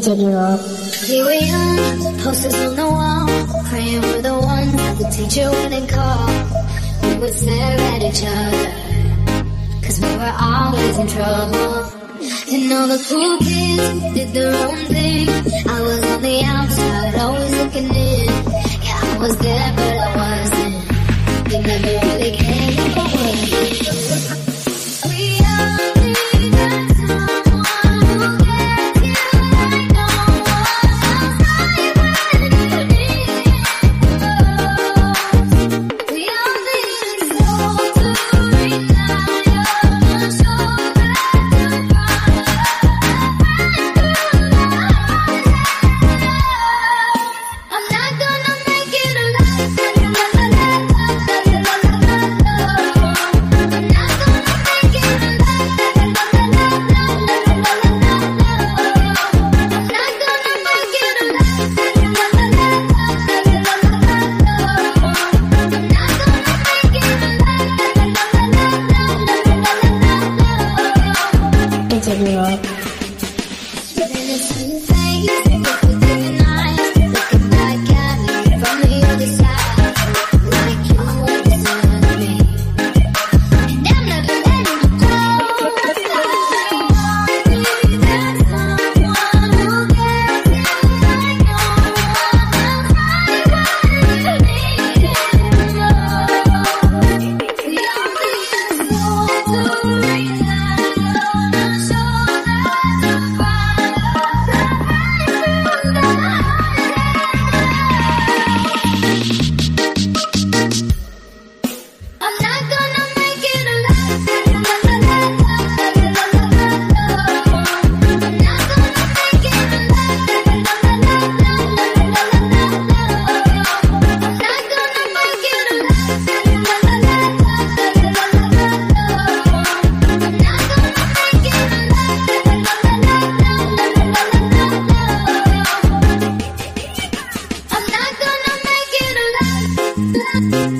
Duo. Here we are, posters on the wall, praying for the one that the teacher wouldn't call. We would stare at each other, cause we were always in trouble. And all the cool kids did their own thing. I was on the outside, always looking in. Yeah, I was there, but alive. DJ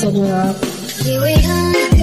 DJ Duo. Here we are,